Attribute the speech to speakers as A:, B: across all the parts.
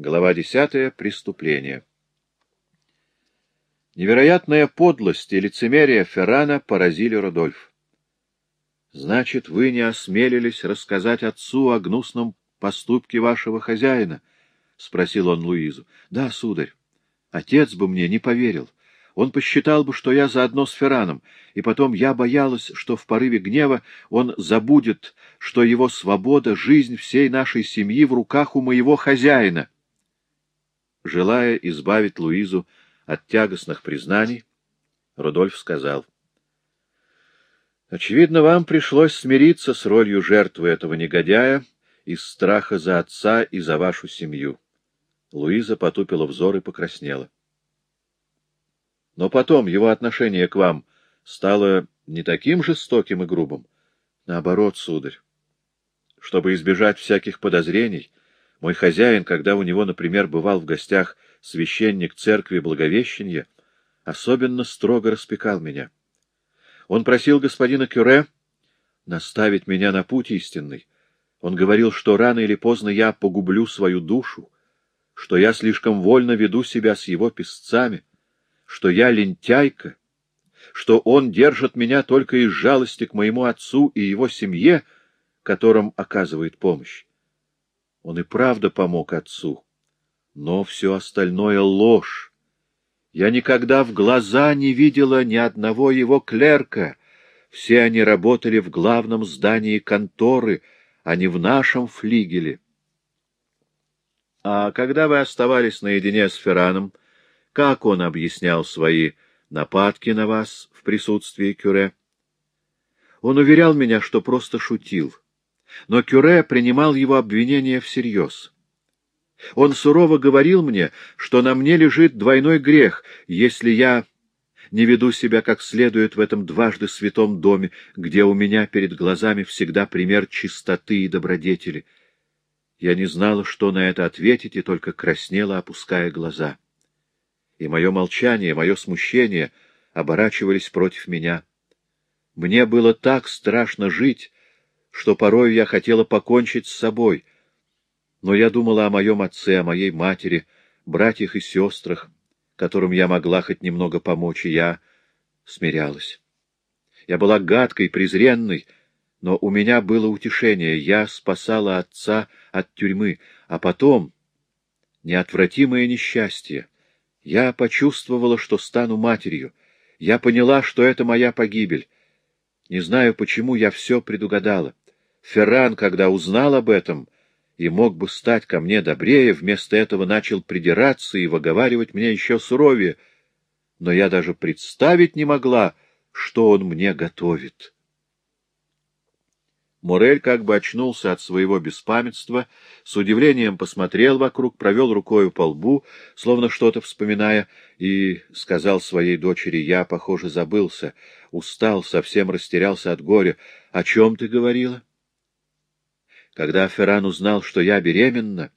A: Глава десятая. Преступление. Невероятная подлость и лицемерие Феррана поразили Рудольф. — Значит, вы не осмелились рассказать отцу о гнусном поступке вашего хозяина? — спросил он Луизу. — Да, сударь. Отец бы мне не поверил. Он посчитал бы, что я заодно с Ферраном, и потом я боялась, что в порыве гнева он забудет, что его свобода, жизнь всей нашей семьи в руках у моего хозяина. Желая избавить Луизу от тягостных признаний, Рудольф сказал, «Очевидно, вам пришлось смириться с ролью жертвы этого негодяя из страха за отца и за вашу семью». Луиза потупила взор и покраснела. Но потом его отношение к вам стало не таким жестоким и грубым. Наоборот, сударь. Чтобы избежать всяких подозрений, мой хозяин, когда у него, например, бывал в гостях священник церкви Благовещения, особенно строго распекал меня. Он просил господина Кюре наставить меня на путь истинный. Он говорил, что рано или поздно я погублю свою душу, что я слишком вольно веду себя с его песцами, что я лентяйка, что он держит меня только из жалости к моему отцу и его семье, которым оказывает помощь. Он и правда помог отцу, но все остальное — ложь. Я никогда в глаза не видела ни одного его клерка. Все они работали в главном здании конторы, а не в нашем флигеле. А когда вы оставались наедине с Ферраном, как он объяснял свои нападки на вас в присутствии Кюре? Он уверял меня, что просто шутил, но Кюре принимал его обвинения всерьез. Он сурово говорил мне, что на мне лежит двойной грех, если я не веду себя как следует в этом дважды святом доме, где у меня перед глазами всегда пример чистоты и добродетели. Я не знала, что на это ответить, и только краснела, опуская глаза и мое молчание, мое смущение оборачивались против меня. Мне было так страшно жить, что порой я хотела покончить с собой. Но я думала о моем отце, о моей матери, братьях и сестрах, которым я могла хоть немного помочь, и я смирялась. Я была гадкой, презренной, но у меня было утешение. Я спасала отца от тюрьмы, а потом неотвратимое несчастье — я почувствовала, что стану матерью. Я поняла, что это моя погибель. Не знаю, почему я все предугадала. Ферран, когда узнал об этом и мог бы стать ко мне добрее, вместо этого начал придираться и выговаривать мне еще суровее. Но я даже представить не могла, что он мне готовит. Морель как бы очнулся от своего беспамятства, с удивлением посмотрел вокруг, провел рукою по лбу, словно что-то вспоминая, и сказал своей дочери, «Я, похоже, забылся, устал, совсем растерялся от горя. О чем ты говорила?» Когда Ферран узнал, что я беременна,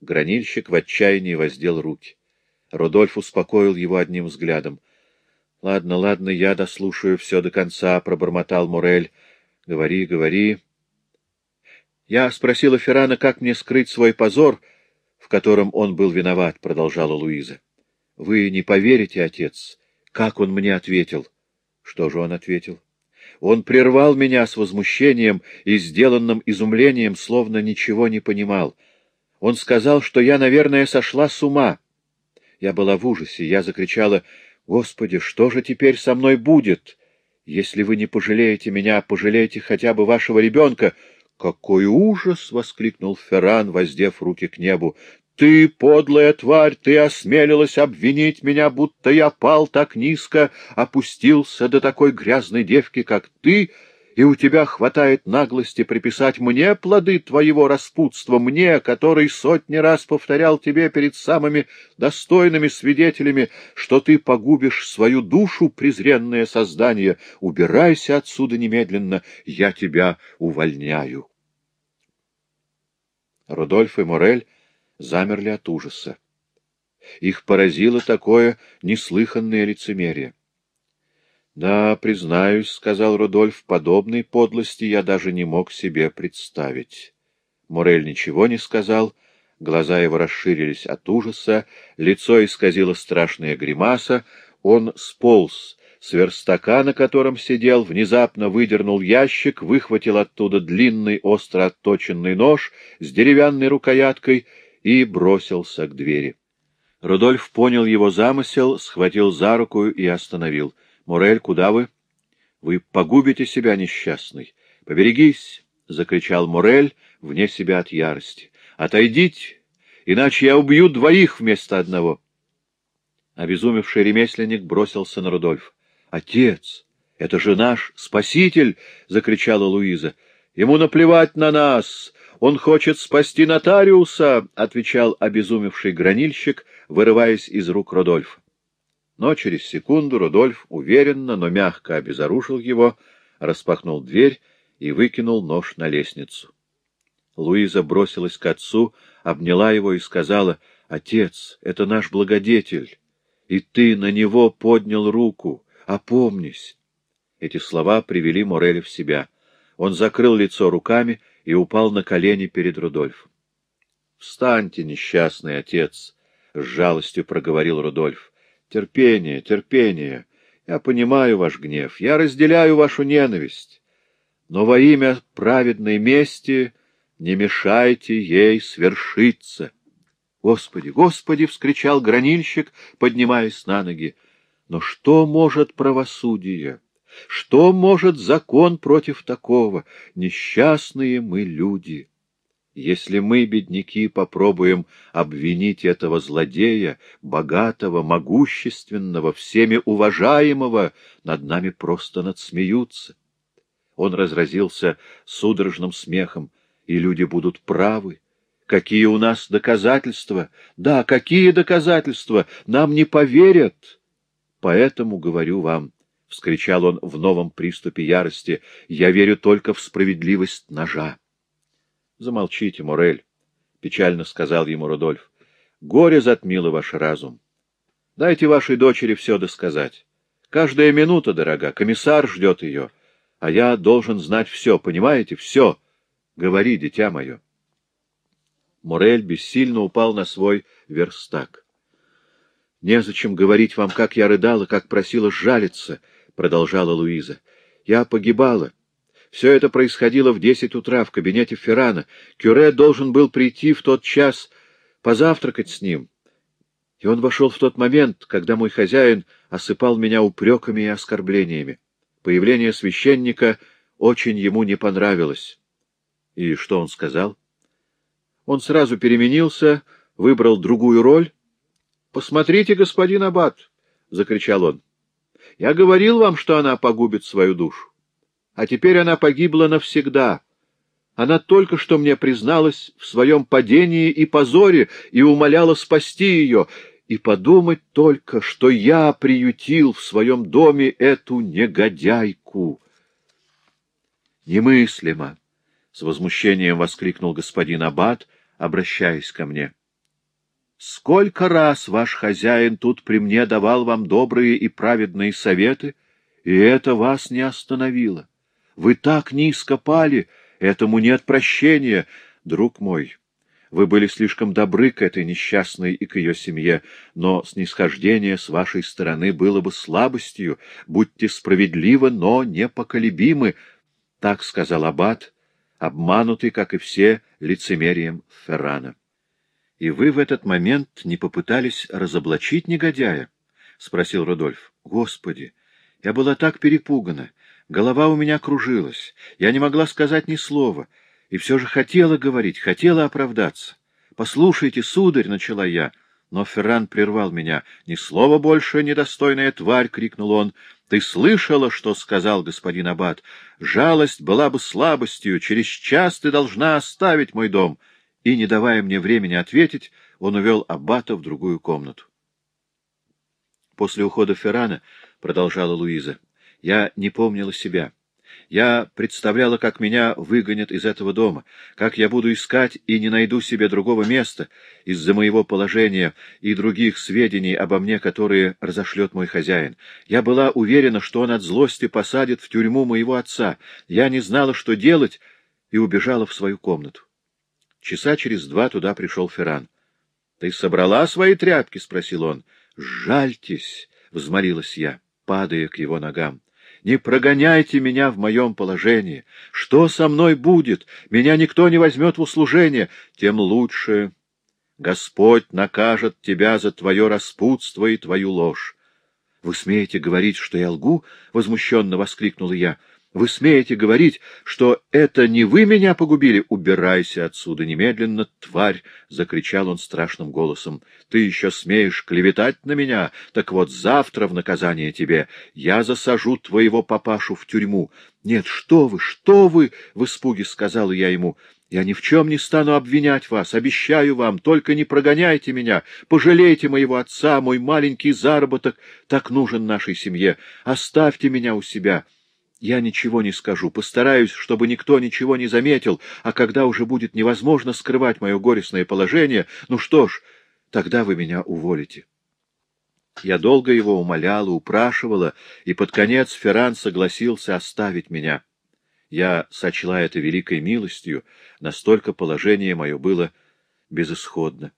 A: гранильщик в отчаянии воздел руки. Рудольф успокоил его одним взглядом. — Ладно, ладно, я дослушаю все до конца, — пробормотал Морель. — Говори, говори. Я спросила Феррана, как мне скрыть свой позор, в котором он был виноват, — продолжала Луиза. — Вы не поверите, отец, как он мне ответил. Что же он ответил? Он прервал меня с возмущением и сделанным изумлением, словно ничего не понимал. Он сказал, что я, наверное, сошла с ума. Я была в ужасе, я закричала, «Господи, что же теперь со мной будет?» Если вы не пожалеете меня, пожалейте хотя бы вашего ребенка. — Какой ужас! — воскликнул Ферран, воздев руки к небу. — Ты, подлая тварь, ты осмелилась обвинить меня, будто я пал так низко, опустился до такой грязной девки, как ты, — и у тебя хватает наглости приписать мне плоды твоего распутства, мне, который сотни раз повторял тебе перед самыми достойными свидетелями, что ты погубишь свою душу, презренное создание. Убирайся отсюда немедленно, я тебя увольняю. Рудольф и Морель замерли от ужаса. Их поразило такое неслыханное лицемерие. — Да, признаюсь, — сказал Рудольф, — подобной подлости я даже не мог себе представить. Морель ничего не сказал, Глаза его расширились от ужаса, лицо исказило страшная гримаса, он сполз с верстака, на котором сидел, внезапно выдернул ящик, выхватил оттуда длинный остро отточенный нож с деревянной рукояткой и бросился к двери. Рудольф понял его замысел, схватил за руку и остановил. — Мурель, куда вы? — Вы погубите себя, несчастный. — Поберегись! — закричал Мурель вне себя от ярости. — Отойдите, иначе я убью двоих вместо одного. Обезумевший ремесленник бросился на Рудольф. «Отец, это же наш спаситель!» — закричала Луиза. «Ему наплевать на нас! Он хочет спасти нотариуса!» — отвечал обезумевший гранильщик, вырываясь из рук Рудольфа. Но через секунду Рудольф уверенно, но мягко обезоружил его, распахнул дверь и выкинул нож на лестницу. Луиза бросилась к отцу, обняла его и сказала, «Отец, это наш благодетель, и ты на него поднял руку. Опомнись!» Эти слова привели Мореля в себя. Он закрыл лицо руками и упал на колени перед Рудольфом. — Встаньте, несчастный отец! — с жалостью проговорил Рудольф. — Терпение, терпение! Я понимаю ваш гнев, я разделяю вашу ненависть. Но во имя праведной мести не мешайте ей свершиться. — Господи, Господи! — вскричал гранильщик, поднимаясь на ноги. Но что может правосудие? Что может закон против такого? Несчастные мы люди. Если мы, бедняки, попробуем обвинить этого злодея, богатого, могущественного, всеми уважаемого, над нами просто надсмеются. Он разразился судорожным смехом, и люди будут правы. Какие у нас доказательства? Да, какие доказательства? Нам не поверят. Поэтому говорю вам, — вскричал он в новом приступе ярости, — я верю только в справедливость ножа. — Замолчите, Морель, — печально сказал ему Рудольф. — Горе затмило ваш разум. Дайте вашей дочери все досказать. Каждая минута, дорога, комиссар ждет ее, а я должен знать все, понимаете, все. Говори, дитя мое. Морель бессильно упал на свой верстак. Незачем говорить вам, как я рыдала, как просила сжалиться, — продолжала Луиза. Я погибала. Все это происходило в десять утра в кабинете Феррана. Кюре должен был прийти в тот час позавтракать с ним. И он вошел в тот момент, когда мой хозяин осыпал меня упреками и оскорблениями. Появление священника очень ему не понравилось. И что он сказал? Он сразу переменился, выбрал другую роль — Посмотрите, господин Аббат! — закричал он. — Я говорил вам, что она погубит свою душу. А теперь она погибла навсегда. Она только что мне призналась в своем падении и позоре и умоляла спасти ее. И подумать только, что я приютил в своем доме эту негодяйку. Немыслимо! — с возмущением воскликнул господин Аббат, обращаясь ко мне. — Сколько раз ваш хозяин тут при мне давал вам добрые и праведные советы, и это вас не остановило. Вы так низко пали, этому нет прощения, друг мой. Вы были слишком добры к этой несчастной и к ее семье, но снисхождение с вашей стороны было бы слабостью. Будьте справедливы, но непоколебимы, — так сказал Аббат, обманутый, как и все, лицемерием Феррана. — И вы в этот момент не попытались разоблачить негодяя? — спросил Рудольф. — Господи! Я была так перепугана. Голова у меня кружилась. Я не могла сказать ни слова. И все же хотела говорить, хотела оправдаться. — Послушайте, сударь, — начала я. Но Ферран прервал меня. — Ни слова больше, недостойная тварь! — крикнул он. — Ты слышала, что сказал господин Аббат? Жалость была бы слабостью. Через час ты должна оставить мой дом. — и, не давая мне времени ответить, он увел Аббата в другую комнату. После ухода Феррана, — продолжала Луиза, — я не помнила себя. Я представляла, как меня выгонят из этого дома, как я буду искать и не найду себе другого места из-за моего положения и других сведений обо мне, которые разошлет мой хозяин. Я была уверена, что он от злости посадит в тюрьму моего отца. Я не знала, что делать, и убежала в свою комнату. Часа через два туда пришел Ферран. — Ты собрала свои тряпки? — спросил он. — Жальтесь, — взмолилась я, падая к его ногам. — Не прогоняйте меня в моем положении. Что со мной будет? Меня никто не возьмет в услужение. Тем лучше. Господь накажет тебя за твое распутство и твою ложь. — Вы смеете говорить, что я лгу? — возмущенно воскликнула я. — Вы смеете говорить, что это не вы меня погубили? — Убирайся отсюда немедленно, тварь! — закричал он страшным голосом. — Ты еще смеешь клеветать на меня? Так вот завтра в наказание тебе я засажу твоего папашу в тюрьму. — Нет, что вы, что вы! — в испуге сказала я ему. Я ни в чем не стану обвинять вас, обещаю вам, только не прогоняйте меня, пожалейте моего отца, мой маленький заработок так нужен нашей семье, оставьте меня у себя. Я ничего не скажу, постараюсь, чтобы никто ничего не заметил, а когда уже будет невозможно скрывать мое горестное положение, ну что ж, тогда вы меня уволите. Я долго его умоляла, упрашивала, и под конец Ферран согласился оставить меня. Я сочла это великой милостью, настолько положение мое было безысходно.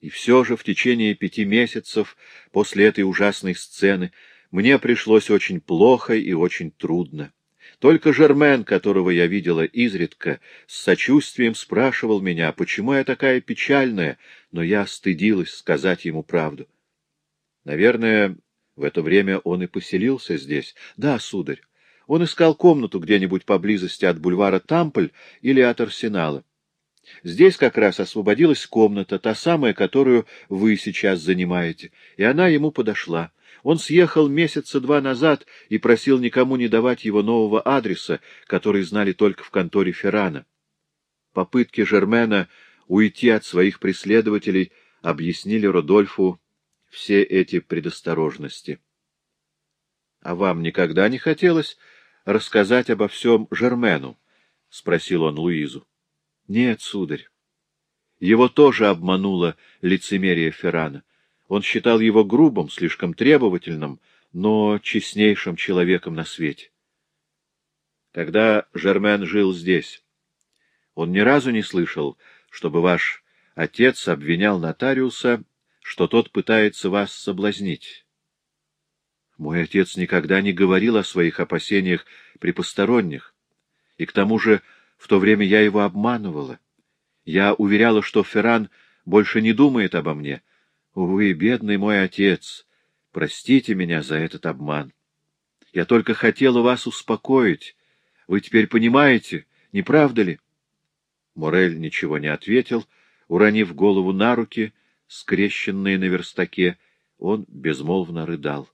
A: И все же в течение пяти месяцев после этой ужасной сцены мне пришлось очень плохо и очень трудно. Только Жермен, которого я видела изредка, с сочувствием спрашивал меня, почему я такая печальная, но я стыдилась сказать ему правду. Наверное, в это время он и поселился здесь. Да, сударь. Он искал комнату где-нибудь поблизости от бульвара Тампль или от Арсенала. Здесь как раз освободилась комната, та самая, которую вы сейчас занимаете, и она ему подошла. Он съехал месяца два назад и просил никому не давать его нового адреса, который знали только в конторе Феррана. Попытки Жермена уйти от своих преследователей объяснили Родольфу все эти предосторожности. — А вам никогда не хотелось рассказать обо всем Жермену? — спросил он Луизу. — Нет, сударь. Его тоже обмануло лицемерие Феррана. Он считал его грубым, слишком требовательным, но честнейшим человеком на свете. Когда Жермен жил здесь, он ни разу не слышал, чтобы ваш отец обвинял нотариуса, что тот пытается вас соблазнить. Мой отец никогда не говорил о своих опасениях при посторонних, и к тому же в то время я его обманывала. Я уверяла, что Ферран больше не думает обо мне. Увы, бедный мой отец, простите меня за этот обман. Я только хотела вас успокоить. Вы теперь понимаете, не правда ли? Морель ничего не ответил, уронив голову на руки, скрещенные на верстаке, он безмолвно рыдал.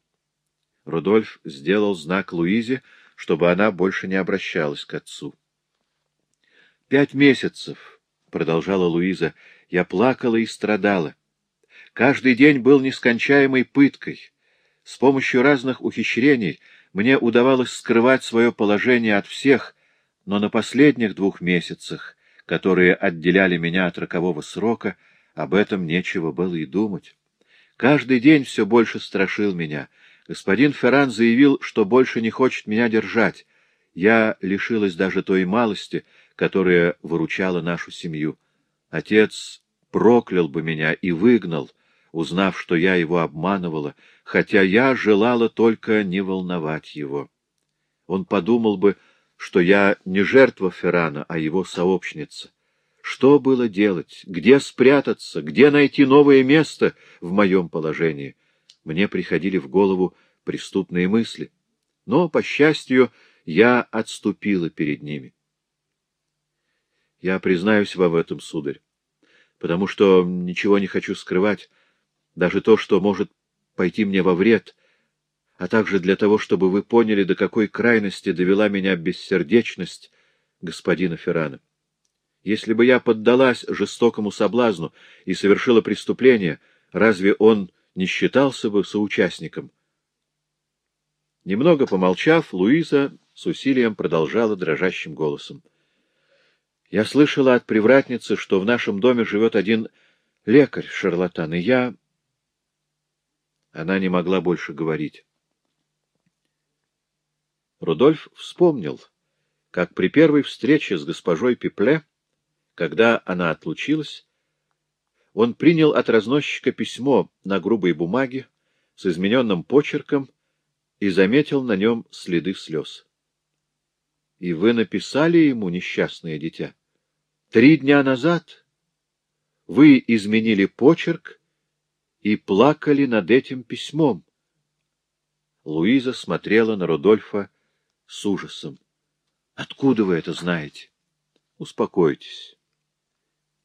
A: Рудольф сделал знак Луизе, чтобы она больше не обращалась к отцу. «Пять месяцев», — продолжала Луиза, — «я плакала и страдала. Каждый день был нескончаемой пыткой. С помощью разных ухищрений мне удавалось скрывать свое положение от всех, но на последних двух месяцах, которые отделяли меня от рокового срока, об этом нечего было и думать. Каждый день все больше страшил меня — Господин Ферран заявил, что больше не хочет меня держать. Я лишилась даже той малости, которая выручала нашу семью. Отец проклял бы меня и выгнал, узнав, что я его обманывала, хотя я желала только не волновать его. Он подумал бы, что я не жертва Феррана, а его сообщница. Что было делать? Где спрятаться? Где найти новое место в моем положении? мне приходили в голову преступные мысли. Но, по счастью, я отступила перед ними. Я признаюсь вам в этом, сударь, потому что ничего не хочу скрывать, даже то, что может пойти мне во вред, а также для того, чтобы вы поняли, до какой крайности довела меня бессердечность господина Феррана. Если бы я поддалась жестокому соблазну и совершила преступление, разве он не считался бы соучастником. Немного помолчав, Луиза с усилием продолжала дрожащим голосом. Я слышала от привратницы, что в нашем доме живет один лекарь-шарлатан, и я... Она не могла больше говорить. Рудольф вспомнил, как при первой встрече с госпожой Пипле, Когда она отлучилась, он принял от разносчика письмо на грубой бумаге с измененным почерком и заметил на нем следы слез. — И вы написали ему, несчастное дитя? Три дня назад вы изменили почерк и плакали над этим письмом. Луиза смотрела на Рудольфа с ужасом. — Откуда вы это знаете? — Успокойтесь.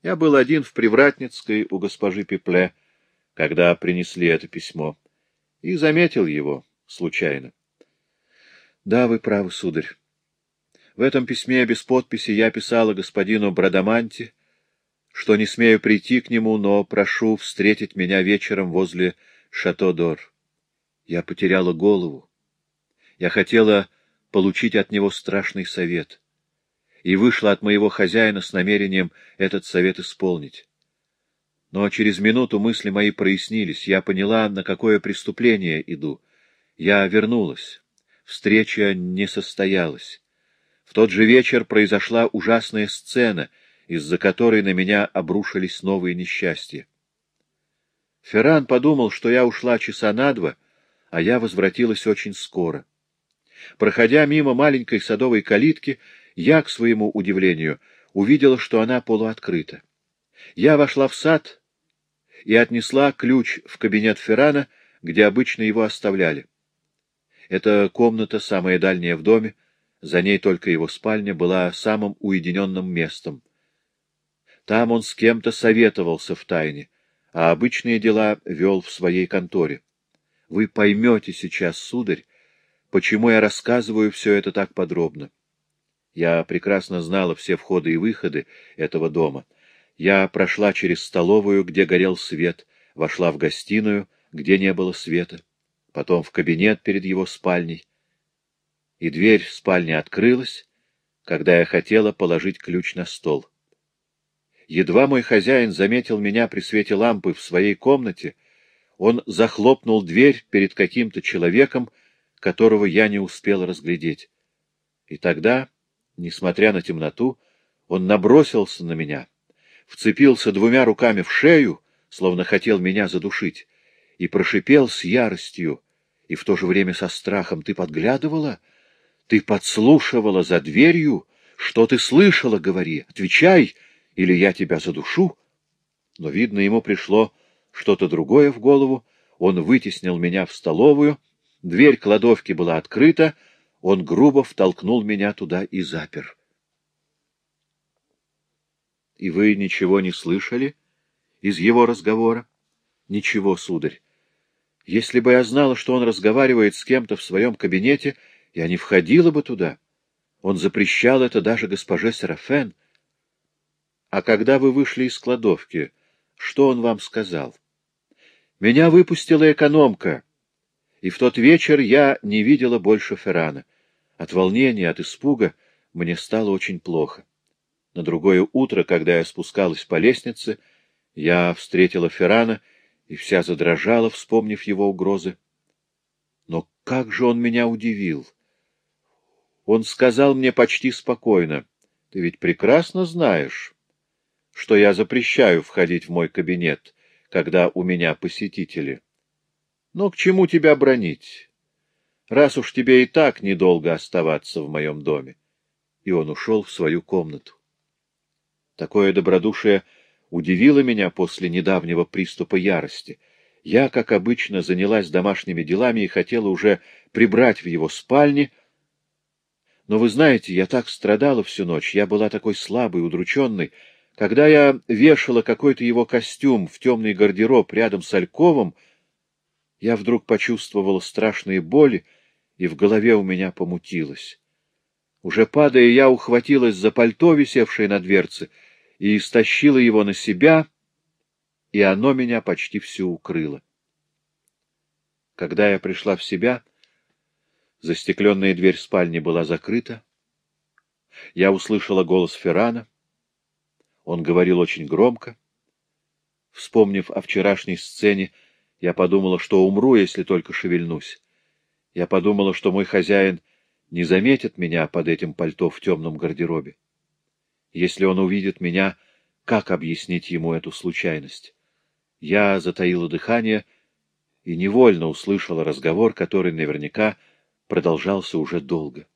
A: Я был один в Привратницкой у госпожи Пепле, когда принесли это письмо, и заметил его случайно. — Да, вы правы, сударь. В этом письме без подписи я писала господину Брадаманти, что не смею прийти к нему, но прошу встретить меня вечером возле Шато-Дор. Я потеряла голову. Я хотела получить от него страшный совет и вышла от моего хозяина с намерением этот совет исполнить. Но через минуту мысли мои прояснились, я поняла, на какое преступление иду. Я вернулась. Встреча не состоялась. В тот же вечер произошла ужасная сцена, из-за которой на меня обрушились новые несчастья. Ферран подумал, что я ушла часа на два, а я возвратилась очень скоро. Проходя мимо маленькой садовой калитки, я, к своему удивлению, увидела, что она полуоткрыта. Я вошла в сад и отнесла ключ в кабинет Феррана, где обычно его оставляли. Эта комната, самая дальняя в доме, за ней только его спальня, была самым уединенным местом. Там он с кем-то советовался в тайне, а обычные дела вел в своей конторе. Вы поймете сейчас, сударь, почему я рассказываю все это так подробно. Я прекрасно знала все входы и выходы этого дома. Я прошла через столовую, где горел свет, вошла в гостиную, где не было света, потом в кабинет перед его спальней. И дверь спальни открылась, когда я хотела положить ключ на стол. Едва мой хозяин заметил меня при свете лампы в своей комнате, он захлопнул дверь перед каким-то человеком, которого я не успел разглядеть. И тогда Несмотря на темноту, он набросился на меня, вцепился двумя руками в шею, словно хотел меня задушить, и прошипел с яростью и в то же время со страхом. «Ты подглядывала? Ты подслушивала за дверью? Что ты слышала, говори? Отвечай, или я тебя задушу!» Но, видно, ему пришло что-то другое в голову. Он вытеснил меня в столовую, дверь кладовки была открыта, он грубо втолкнул меня туда и запер. — И вы ничего не слышали из его разговора? — Ничего, сударь. Если бы я знала, что он разговаривает с кем-то в своем кабинете, я не входила бы туда. Он запрещал это даже госпоже Серафен. А когда вы вышли из кладовки, что он вам сказал? Меня выпустила экономка, и в тот вечер я не видела больше Феррана. От волнения, от испуга мне стало очень плохо. На другое утро, когда я спускалась по лестнице, я встретила Феррана и вся задрожала, вспомнив его угрозы. Но как же он меня удивил! Он сказал мне почти спокойно, «Ты ведь прекрасно знаешь, что я запрещаю входить в мой кабинет, когда у меня посетители. Но к чему тебя бронить? раз уж тебе и так недолго оставаться в моем доме. И он ушел в свою комнату. Такое добродушие удивило меня после недавнего приступа ярости. Я, как обычно, занялась домашними делами и хотела уже прибрать в его спальне, но вы знаете, я так страдала всю ночь, я была такой слабой, удрученной. Когда я вешала какой-то его костюм в темный гардероб рядом с Альковым, я вдруг почувствовала страшные боли, и в голове у меня помутилось. Уже падая, я ухватилась за пальто, висевшее на дверце, и истощила его на себя, и оно меня почти всю укрыло. Когда я пришла в себя, застекленная дверь спальни была закрыта. Я услышала голос Феррана. Он говорил очень громко. Вспомнив о вчерашней сцене, я подумала, что умру, если только шевельнусь. Я подумала, что мой хозяин не заметит меня под этим пальто в темном гардеробе. Если он увидит меня, как объяснить ему эту случайность? Я затаила дыхание и невольно услышала разговор, который наверняка продолжался уже долго.